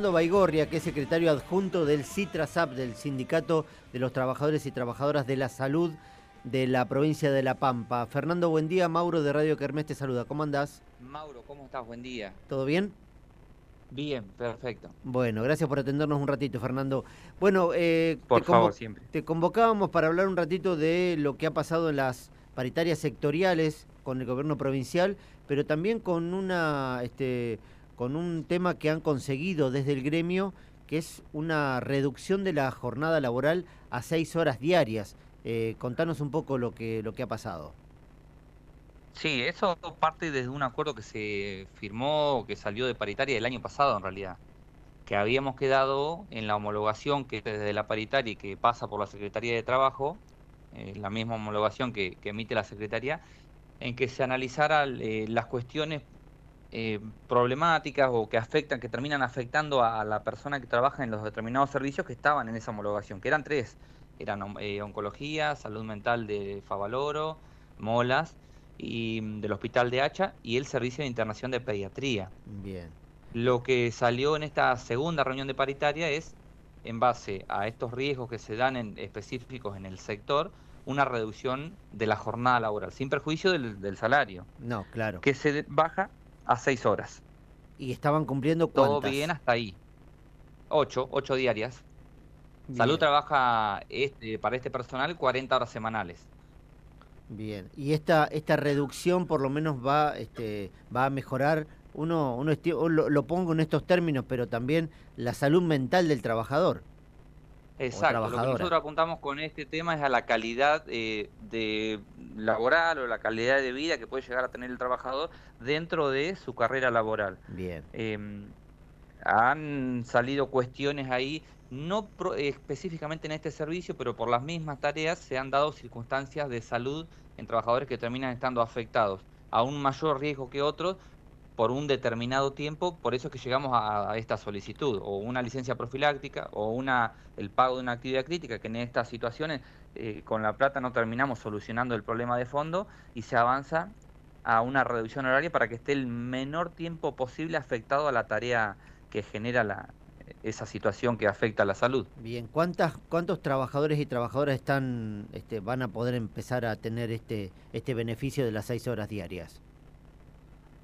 Fernando Baigorria, que es secretario adjunto del CITRASAP, del Sindicato de los Trabajadores y Trabajadoras de la Salud de la provincia de La Pampa. Fernando, buen día. Mauro de Radio Kermés te saluda. ¿Cómo andás? Mauro, ¿cómo estás? Buen día. ¿Todo bien? Bien, perfecto. Bueno, gracias por atendernos un ratito, Fernando. Bueno, eh, por favor, siempre. Te convocábamos para hablar un ratito de lo que ha pasado en las paritarias sectoriales con el gobierno provincial, pero también con una... Este, con un tema que han conseguido desde el gremio, que es una reducción de la jornada laboral a seis horas diarias. Eh, contanos un poco lo que, lo que ha pasado. Sí, eso parte desde un acuerdo que se firmó, que salió de paritaria el año pasado en realidad, que habíamos quedado en la homologación que desde la paritaria y que pasa por la Secretaría de Trabajo, eh, la misma homologación que, emite la Secretaría, en que se analizaran eh, las cuestiones eh, problemáticas o que afectan, que terminan afectando a, la persona que trabaja en los determinados servicios que estaban en esa homologación, que eran tres, eran eh, oncología, salud mental de Favaloro, Molas y mm, del Hospital de Hacha y el Servicio de Internación de Pediatría. Bien. Lo que salió en esta segunda reunión de paritaria es, en base a estos riesgos que se dan en, específicos en el sector, una reducción de la jornada laboral, sin perjuicio del, del salario. No, claro. Que se baja a seis horas. ¿Y estaban cumpliendo cuántas? Todo bien hasta ahí. Ocho, ocho diarias. Salud trabaja este, para este personal 40 horas semanales. Bien, y esta, esta reducción por lo menos va, este, va a mejorar, uno, uno lo, lo pongo en estos términos, pero también la salud mental del trabajador. Exacto, lo que nosotros apuntamos con este tema es a la calidad eh, de laboral o la calidad de vida que puede llegar a tener el trabajador dentro de su carrera laboral. Bien. Em, han salido cuestiones ahí, no específicamente en este servicio, pero por las mismas tareas se han dado circunstancias de salud en trabajadores que terminan estando afectados a un mayor riesgo que otros por un determinado tiempo, por eso es que llegamos a, esta solicitud, o una licencia profiláctica, o una el pago de una actividad crítica, que en estas situaciones eh, con la plata no terminamos solucionando el problema de fondo y se avanza a una reducción horaria para que esté el menor tiempo posible afectado a la tarea que genera la, esa situación que afecta a la salud. Bien, ¿cuántas, ¿cuántos trabajadores y trabajadoras están, este, van a poder empezar a tener este, este beneficio de las seis horas diarias?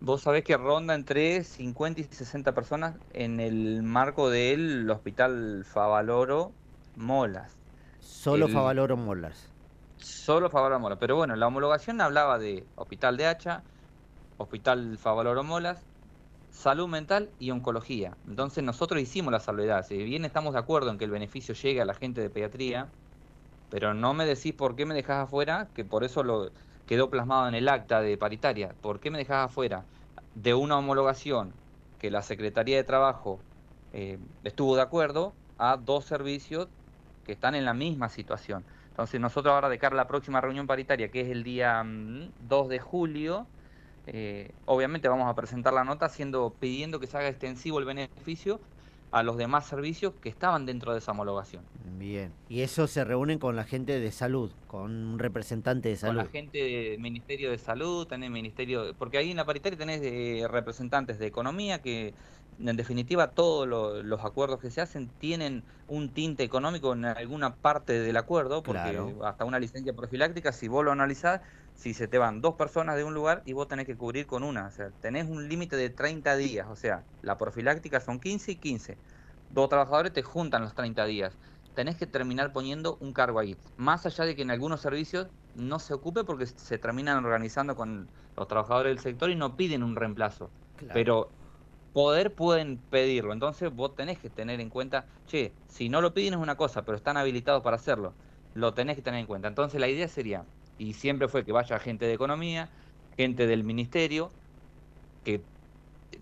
Vos sabés que ronda entre 50 y 60 personas en el marco del Hospital Favaloro Molas. Solo Favaloro Molas. Solo Favaloro Molas. Pero bueno, la homologación hablaba de Hospital de Hacha, Hospital Favaloro Molas, salud mental y oncología. Entonces nosotros hicimos la salvedad. Si bien estamos de acuerdo en que el beneficio llegue a la gente de pediatría, pero no me decís por qué me dejás afuera, que por eso lo quedó plasmado en el acta de paritaria. ¿Por qué me dejás afuera de una homologación que la Secretaría de Trabajo eh, estuvo de acuerdo a dos servicios que están en la misma situación? Entonces nosotros ahora de cara a la próxima reunión paritaria, que es el día 2 mm, de julio, eh, obviamente vamos a presentar la nota pidiendo que se haga extensivo el beneficio a los demás servicios que estaban dentro de esa homologación. Bien, y eso se reúnen con la gente de salud, con un representante de salud. Con la gente del Ministerio de Salud, tenés Ministerio, porque ahí en la paritaria tenés eh, representantes de economía que en definitiva todos los acuerdos que se hacen tienen un tinte económico en alguna parte del acuerdo, porque hasta una licencia profiláctica, si vos lo analizás, si se te van dos personas de un lugar y vos tenés que cubrir con una, o sea, tenés un límite de 30 días, o sea, la profiláctica son 15 y 15. Dos trabajadores te juntan los 30 días. Tenés que terminar poniendo un cargo ahí. Más allá de que en algunos servicios no se ocupe porque se terminan organizando con los trabajadores del sector y no piden un reemplazo. Pero poder pueden pedirlo. Entonces vos tenés que tener en cuenta, che, si no lo piden es una cosa, pero están habilitados para hacerlo. Lo tenés que tener en cuenta. Entonces la idea sería, y siempre fue que vaya gente de economía, gente del ministerio, que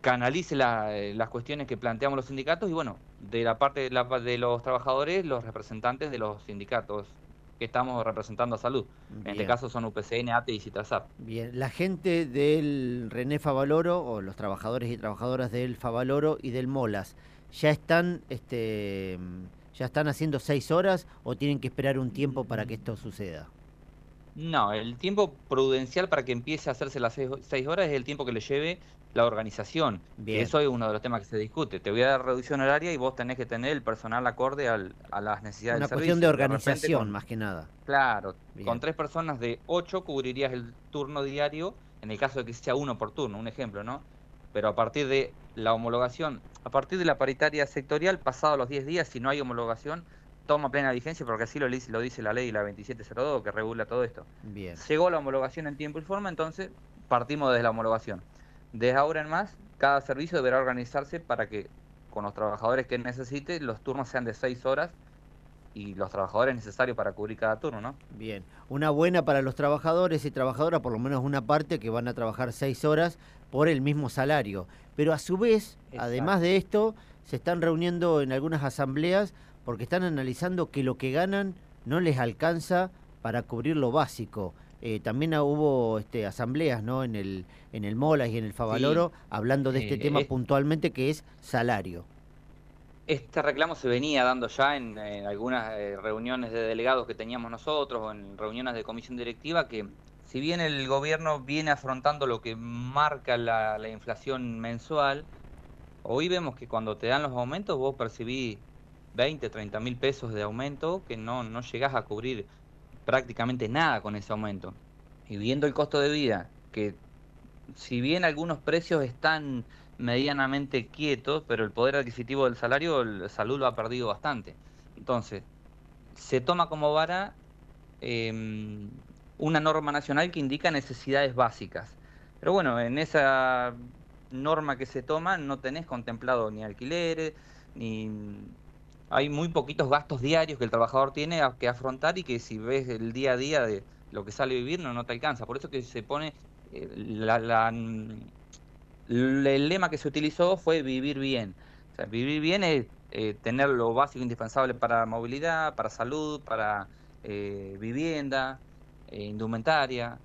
canalice eh, las cuestiones que planteamos los sindicatos y bueno, de la parte de, de los trabajadores, los representantes de los sindicatos que estamos representando a salud. En este caso son UPCN, ATE y CITRASAP. Bien, la gente del René Favaloro o los trabajadores y trabajadoras del Favaloro y del Molas, ¿ya están, este, ya están haciendo seis horas o tienen que esperar un tiempo para que esto suceda? No, el tiempo prudencial para que empiece a hacerse las seis, horas es el tiempo que le lleve la organización. Bien. Eso es uno de los temas que se discute. Te voy a dar reducción horaria y vos tenés que tener el personal acorde a las necesidades del servicio. Una cuestión de organización, más que nada. Claro, con tres personas de ocho cubrirías el turno diario, en el caso de que sea uno por turno, un ejemplo, ¿no? Pero a partir de la homologación, a partir de la paritaria sectorial, pasados los 10 días, si no hay homologación, toma plena vigencia porque así lo, lo dice la ley, la 2702, que regula todo esto. Bien. Llegó la homologación en tiempo y forma, entonces partimos desde la homologación. Desde ahora en más, cada servicio deberá organizarse para que con los trabajadores que necesite los turnos sean de 6 horas y los trabajadores necesarios para cubrir cada turno, ¿no? Bien, una buena para los trabajadores y trabajadoras, por lo menos una parte que van a trabajar 6 horas por el mismo salario. Pero a su vez, además de esto, se están reuniendo en algunas asambleas porque están analizando que lo que ganan no les alcanza para cubrir lo básico. Eh, también hubo este, asambleas ¿no? en el en el Molas y en el Favaloro hablando de este tema puntualmente que es salario. Este reclamo se venía dando ya en, algunas eh, reuniones de delegados que teníamos nosotros o en reuniones de comisión directiva que si bien el gobierno viene afrontando lo que marca la, la inflación mensual, hoy vemos que cuando te dan los aumentos vos percibís 20, 30 mil pesos de aumento que no, no llegás a cubrir prácticamente nada con ese aumento. Y viendo el costo de vida, que si bien algunos precios están medianamente quietos, pero el poder adquisitivo del salario, el salud lo ha perdido bastante. Entonces, se toma como vara em, una norma nacional que indica necesidades básicas. Pero bueno, en esa norma que se toma no tenés contemplado ni alquileres, ni hay muy poquitos gastos diarios que el trabajador tiene que afrontar y que si ves el día a día de lo que sale a vivir no, no te alcanza. Por eso que se pone eh, la, el lema que se utilizó fue vivir bien. O sea, vivir bien es eh, tener lo básico indispensable para movilidad, para salud, para eh, vivienda, indumentaria.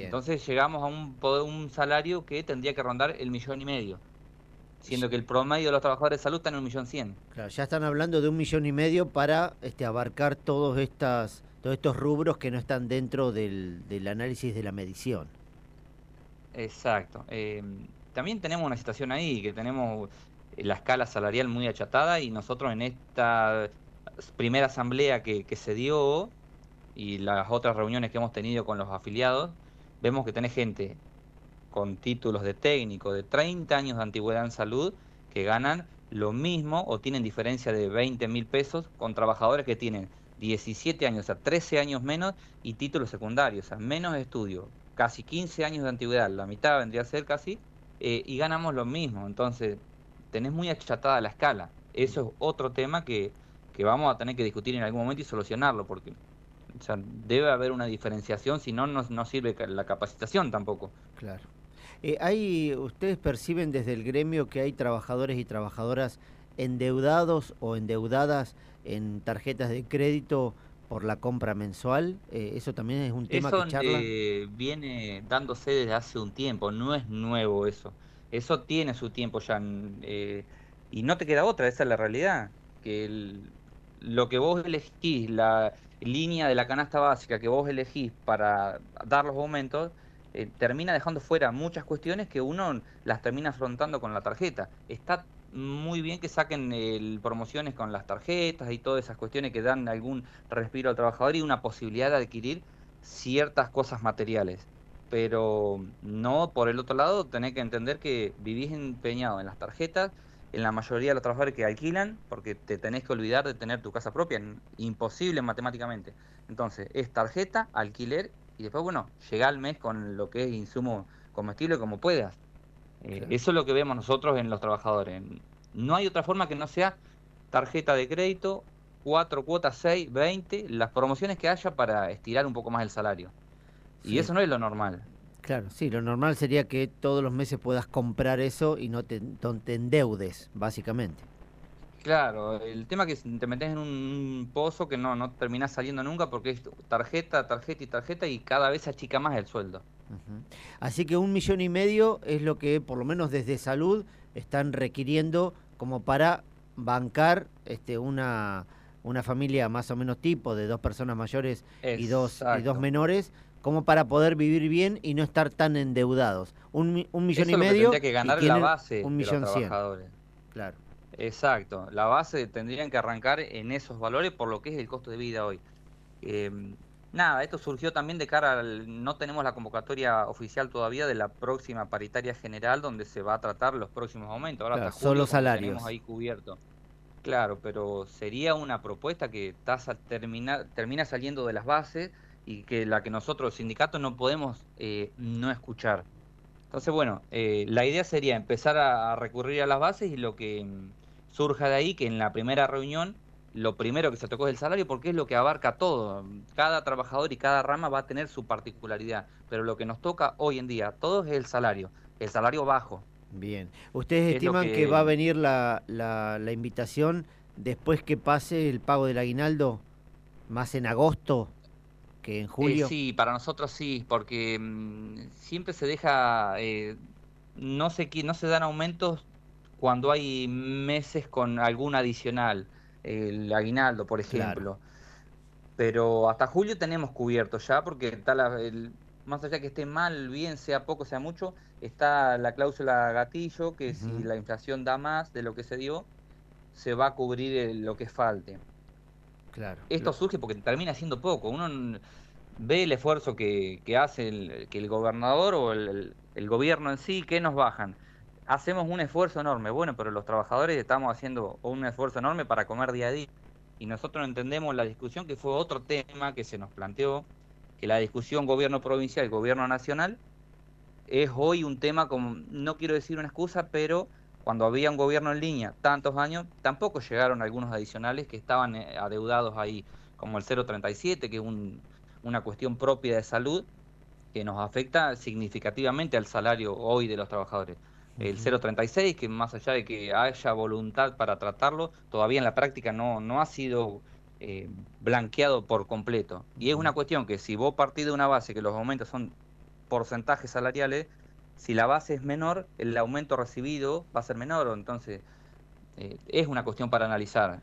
Entonces llegamos a un, un salario que tendría que rondar el millón y medio siendo que el promedio de los trabajadores de salud está en un millón cien. Claro, ya están hablando de un millón y medio para este, abarcar todos, estas, todos estos rubros que no están dentro del, análisis de la medición. Exacto. Eh, también tenemos una situación ahí, que tenemos la escala salarial muy achatada y nosotros en esta primera asamblea que, que se dio y las otras reuniones que hemos tenido con los afiliados, vemos que tenés gente con títulos de técnico de 30 años de antigüedad en salud que ganan lo mismo o tienen diferencia de 20 mil pesos con trabajadores que tienen 17 años, o sea, 13 años menos y títulos secundarios, o sea, menos estudio, casi 15 años de antigüedad, la mitad vendría a ser casi, eh, y ganamos lo mismo. Entonces, tenés muy achatada la escala. Eso es otro tema que, que vamos a tener que discutir en algún momento y solucionarlo, porque o sea, debe haber una diferenciación, si no, no sirve la capacitación tampoco. Claro. Eh, hay, ¿Ustedes perciben desde el gremio que hay trabajadores y trabajadoras endeudados o endeudadas en tarjetas de crédito por la compra mensual? Eh, ¿Eso también es un tema que charla? Eh, viene dándose desde hace un tiempo, no es nuevo eso. Eso tiene su tiempo ya. Eh, y no te queda otra, esa es la realidad. Que lo que vos elegís, la línea de la canasta básica que vos elegís para dar los aumentos, eh, termina dejando fuera muchas cuestiones que uno las termina afrontando con la tarjeta. Está muy bien que saquen el, promociones con las tarjetas y todas esas cuestiones que dan algún respiro al trabajador y una posibilidad de adquirir ciertas cosas materiales. Pero no, por el otro lado, tenés que entender que vivís empeñado en las tarjetas, en la mayoría de los trabajadores que alquilan, porque te tenés que olvidar de tener tu casa propia, imposible matemáticamente. Entonces, es tarjeta, alquiler y después, bueno, llega al mes con lo que es insumo comestible como puedas. Eh, eso es lo que vemos nosotros en los trabajadores. No hay otra forma que no sea tarjeta de crédito, cuatro cuotas, seis, veinte, las promociones que haya para estirar un poco más el salario. Y eso no es lo normal. Claro, sí, lo normal sería que todos los meses puedas comprar eso y no te, no te endeudes, básicamente. Claro, el tema es que te metes en un pozo que no, no terminás saliendo nunca porque es tarjeta, tarjeta y tarjeta y cada vez se achica más el sueldo. Así que un millón y medio es lo que por lo menos desde salud están requiriendo como para bancar este una una familia más o menos tipo de dos personas mayores y dos, y dos menores, como para poder vivir bien y no estar tan endeudados. Un, un millón y medio. Que que ganar la base un millón de trabajadores. Claro. Exacto, la base tendrían que arrancar en esos valores por lo que es el costo de vida hoy. Eh, nada, esto surgió también de cara al. No tenemos la convocatoria oficial todavía de la próxima paritaria general donde se va a tratar los próximos aumentos. Ahora claro, solo salarios. Tenemos ahí cubierto. Claro, pero sería una propuesta que termina, termina saliendo de las bases y que la que nosotros, los sindicatos, no podemos eh, no escuchar. Entonces, bueno, eh, la idea sería empezar a, recurrir a las bases y lo que surja de ahí, que en la primera reunión lo primero que se tocó es el salario porque es lo que abarca todo. Cada trabajador y cada rama va a tener su particularidad, pero lo que nos toca hoy en día, todo es el salario, el salario bajo. Bien. ¿Ustedes estiman que... va a venir la, la, la invitación después que pase el pago del aguinaldo, más en agosto? en eh, julio. sí, para nosotros sí, porque mm, siempre se deja, eh, no, se, no se dan aumentos cuando hay meses con algún adicional, el aguinaldo, por ejemplo. Pero hasta julio tenemos cubierto ya, porque está el, más allá que esté mal, bien, sea poco, sea mucho, está la cláusula gatillo, que si la inflación da más de lo que se dio, se va a cubrir lo que falte. Esto surge porque termina siendo poco. Uno ve el esfuerzo que, hace el, que el gobernador o el, gobierno en sí, que nos bajan. Hacemos un esfuerzo enorme, bueno, pero los trabajadores estamos haciendo un esfuerzo enorme para comer día a día. Y nosotros entendemos la discusión, que fue otro tema que se nos planteó, que la discusión gobierno provincial gobierno nacional es hoy un tema como, no quiero decir una excusa, pero cuando había un gobierno en línea tantos años, tampoco llegaron algunos adicionales que estaban eh, adeudados ahí, como el 037, que es una cuestión propia de salud que nos afecta significativamente al salario hoy de los trabajadores. El 036, que más allá de que haya voluntad para tratarlo, todavía en la práctica no, no ha sido eh, blanqueado por completo. Y es una cuestión que si vos partís de una base que los aumentos son porcentajes salariales, si la base es menor, el aumento recibido va a ser menor, entonces eh, es una cuestión para analizar.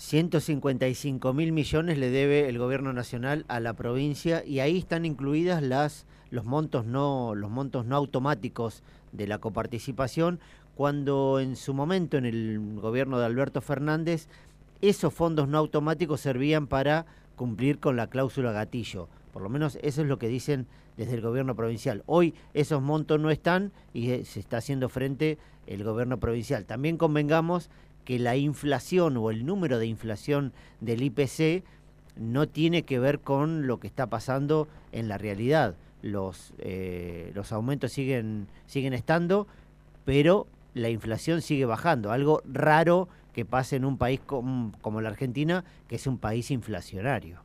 155 mil millones le debe el gobierno nacional a la provincia y ahí están incluidas las los montos no los montos no automáticos de la coparticipación cuando en su momento en el gobierno de Alberto Fernández esos fondos no automáticos servían para cumplir con la cláusula gatillo. Por lo menos eso es lo que dicen desde el gobierno provincial. Hoy esos montos no están y eh, se está haciendo frente el gobierno provincial. También convengamos que la inflación o el número de inflación del IPC no tiene que ver con lo que está pasando en la realidad. Los, eh, los aumentos siguen, siguen estando, pero la inflación sigue bajando. Algo raro que pase en un país como la Argentina, que es un país inflacionario.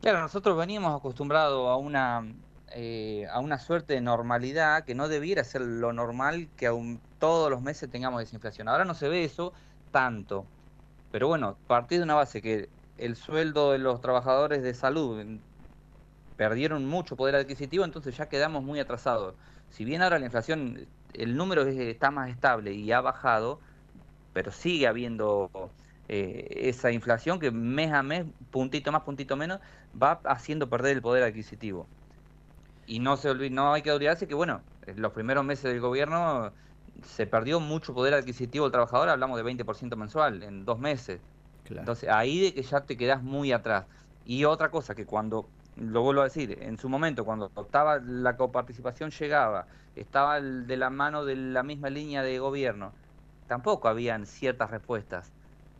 Claro, nosotros veníamos acostumbrados a una, eh, a una suerte de normalidad que no debiera ser lo normal que aún todos los meses tengamos desinflación. Ahora no se ve eso tanto. Pero bueno, partir de una base que el sueldo de los trabajadores de salud perdieron mucho poder adquisitivo, entonces ya quedamos muy atrasados. Si bien ahora la inflación, el número está más estable y ha bajado, pero sigue habiendo eh, esa inflación que mes a mes, puntito más, puntito menos, va haciendo perder el poder adquisitivo. Y no, se no hay que olvidarse que, bueno, en los primeros meses del gobierno se perdió mucho poder adquisitivo del trabajador, hablamos de 20% mensual en dos meses. Entonces, ahí de que ya te quedas muy atrás. Y otra cosa, que cuando, lo vuelvo a decir, en su momento, cuando estaba la coparticipación llegaba, estaba de la mano de la misma línea de gobierno, tampoco habían ciertas respuestas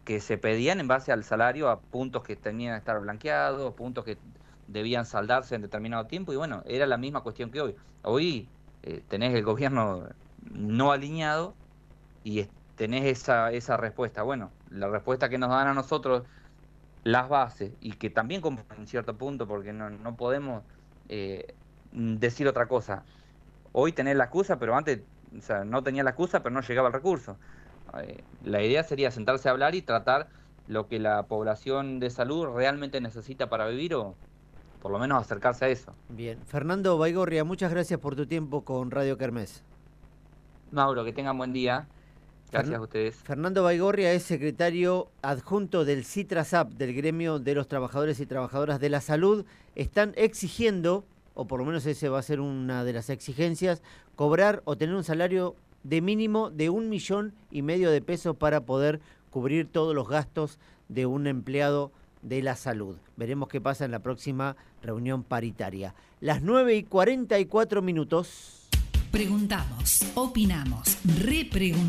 que se pedían en base al salario a puntos que tenían que estar blanqueados, puntos que debían saldarse en determinado tiempo, y bueno, era la misma cuestión que hoy. Hoy eh, tenés el gobierno no alineado y tenés esa, esa respuesta. Bueno, la respuesta que nos dan a nosotros las bases y que también en cierto punto, porque no, no podemos eh, decir otra cosa. Hoy tenés la excusa, pero antes o sea, no tenía la excusa, pero no llegaba el recurso. Eh, la idea sería sentarse a hablar y tratar lo que la población de salud realmente necesita para vivir o por lo menos acercarse a eso. Bien. Fernando Baigorria, muchas gracias por tu tiempo con Radio Kermés. Mauro, que tengan buen día. Gracias a ustedes. Fernando Baigorria es secretario adjunto del CITRASAP, del gremio de los trabajadores y trabajadoras de la salud. Están exigiendo, o por lo menos ese va a ser una de las exigencias, cobrar o tener un salario de mínimo de un millón y medio de pesos para poder cubrir todos los gastos de un empleado de la salud. Veremos qué pasa en la próxima reunión paritaria. Las 9 y 44 minutos. Preguntamos, opinamos, repreguntamos.